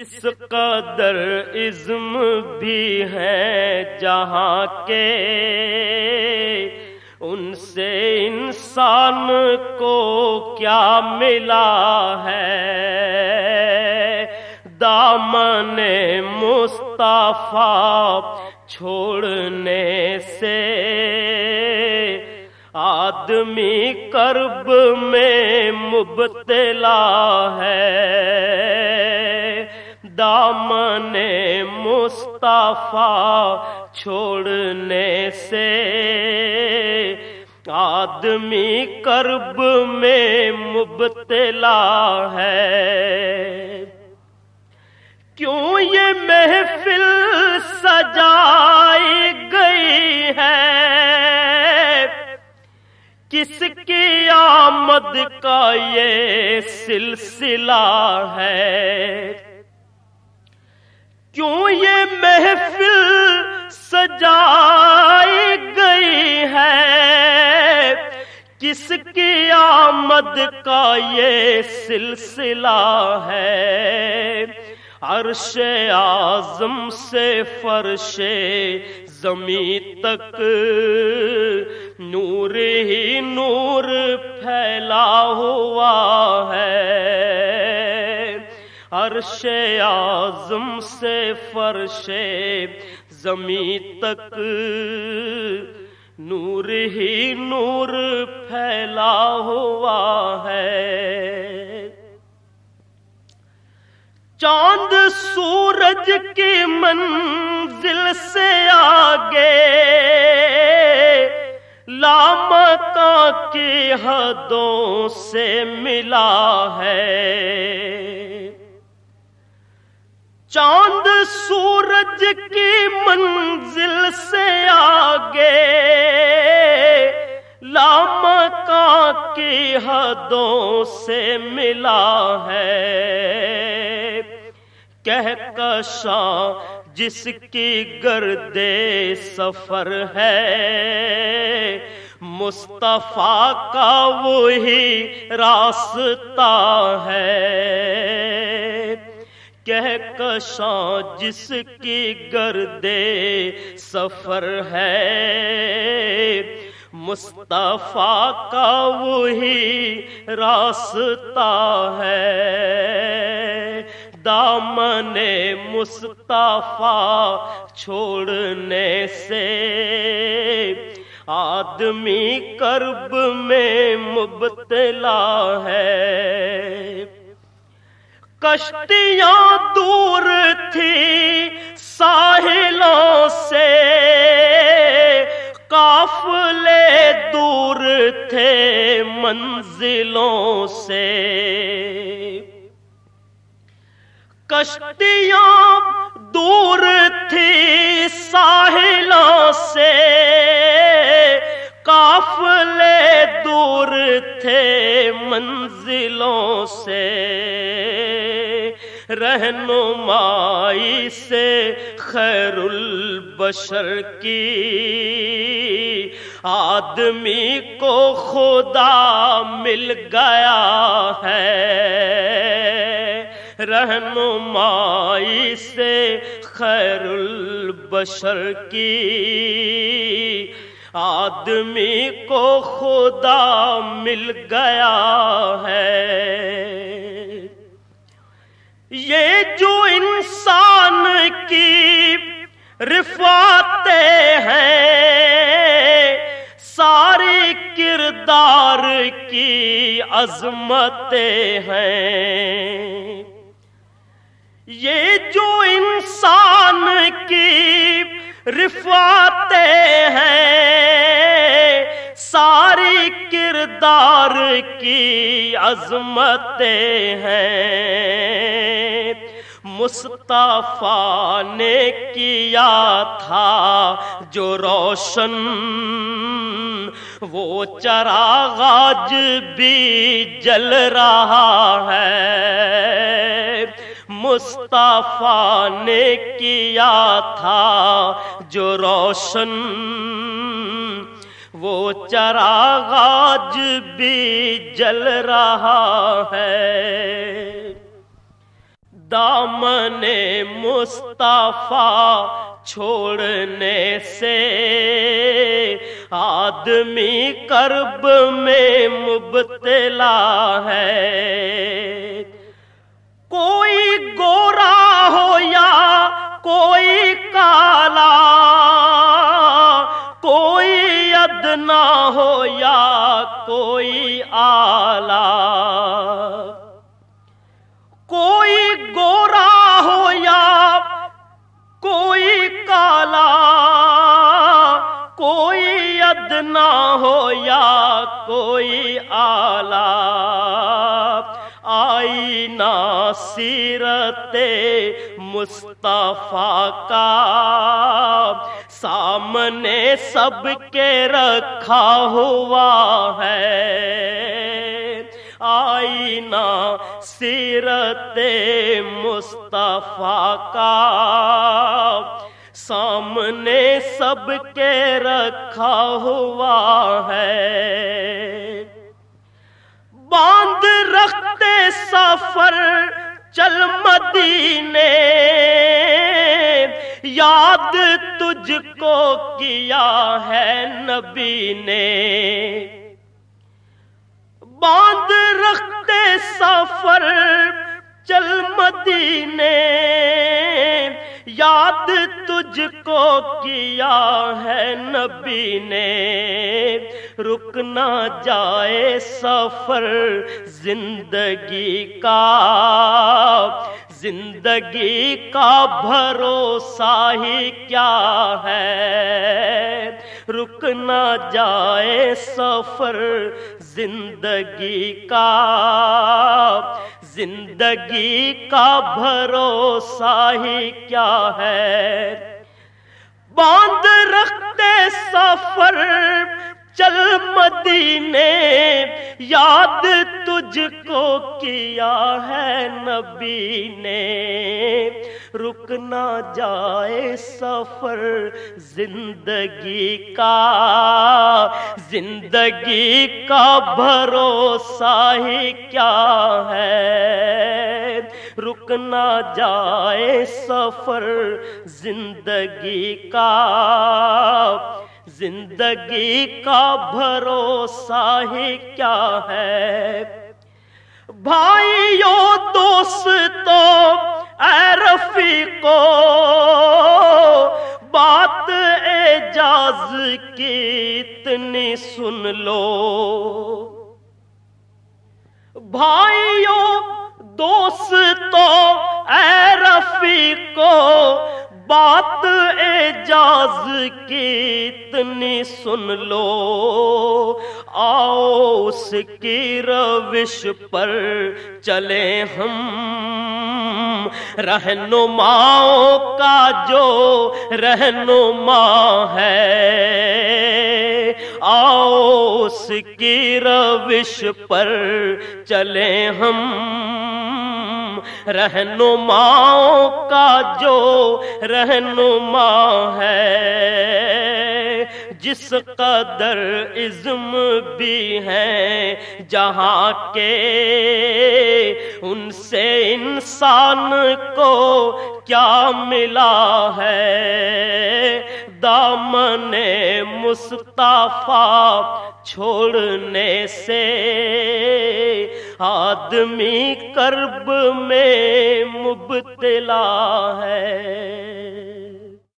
اس قدر عزم بھی ہے جہاں کے ان سے انسان کو کیا ملا ہے؟ دامن مصطفیٰ چھوڑنے سے آدمی کرب میں مبتلا ہے۔ دامن مصطفیٰ چھوڑنے سے آدمی کرب میں مبتلا ہے۔ کیوں یہ محفل سجائی گئی ہے؟ کس کی آمد کا یہ سلسلہ ہے؟ کیوں یہ محفل سجائی گئی ہے؟ کس کی آمد کا یہ سلسلہ ہے؟ عرش آزم سے فرش زمین تک نور ہی نور پھیلا ہوا ہے۔ عرش آزم سے فرش زمین تک نور ہی نور پھیلا ہوا ہے۔ چاند سورج کی منزل سے آگے لام کی حدوں سے ملا ہے چاند سورج کی منزل سے آگے لام کی حدوں سے ملا ہے۔ کہکشاں جس کی گرد سفر ہے، مصطفیٰ کا وہی راستہ ہے۔ کشاں جس کی گرد سفر ہے۔ مصطفیٰ کا وہی راستہ ہے۔ دامن مصطفیٰ چھوڑنے سے۔ آدمی کرب میں مبتلا ہے۔ کشتیاں دور تھی ساحلوں سے۔ قافلے دور تھے منزلوں سے۔ کشتیاں دور تھی ساحلوں سے۔ قافلے دور تھے منزلوں سے۔ رہنمائی سے خیر البشر کی۔ آدمی کو خدا مل گیا ہے۔ رہنمائی سے خیر البشر کی۔ آدمی کو خدا مل گیا ہے۔ یہ جو انسان کی رفاتے ہیں ساری کردار کی عظمتیں ہیں۔ یہ جو انسان کی رفاتے ہیں ساری کردار کی عظمتیں ہیں۔ مصطفیٰ نے کیا تھا جو روشن، وہ چراغ آج بھی جل رہا ہے۔ مصطفیٰ نے کیا تھا جو روشن وہ چراغ آج بھی جل رہا ہے۔ دامن مصطفیٰ چھوڑنے سے آدمی کرب میں مبتلا ہے۔ کوئی گورا ہو یا کوئی کالا کوئی ادنا ہو یا کوئی آلہ، کوئی گورا ہو یا کوئی کالا، کوئی ادنا ہو یا کوئی آلہ۔ آئی سیرت مصطفیٰ کا سامنے سب کے رکھا ہوا ہے۔ آئینہ سیرت مصطفیٰ کا۔ سامنے سب کے رکھا ہوا ہے۔ باندھ رکھتے سفر یاد تجھ کو کیا ہے نبی نے۔ باندھ رکھتے سفر چل مدینے۔ یاد تجھ کو کیا ہے نبی نے۔ رکنا جائے سفر زندگی کا۔ زندگی کا بھروسہ ہی کیا ہے؟ رکنا جائے سفر زندگی کا۔ زندگی کا بھروسہ ہی کیا ہے؟ باندھ رکھتے سفر، چل مدینے، یاد تجھ کو کیا ہے نبی نے؟ رکنا جائے سفر زندگی کا زندگی کا بھروسہ ہی کیا ہے؟ رکنا جائے سفر زندگی کا زندگی کا بھروسہ ہی کیا ہے؟ بھائیو دوستو اے رفیقو بات اعجاز کی اتنی سن لو۔ بھائیو دوستو اے رفیقو بات اعجاز کی اتنی سن لو۔ آؤ اس کی روش پر چلے ہم۔ رہنماؤں کا جو رہنما ہے۔ آؤ اس کی روش پر چلے ہم۔ رہنماؤں کا جو رہنما ہے، جس قدر عزم بھی ہے جہاں کے، ان سے انسان کو کیا ملا ہے؟ دامن مصطفیٰ چھوڑنے سے آدمی کرب میں مبتلا ہے۔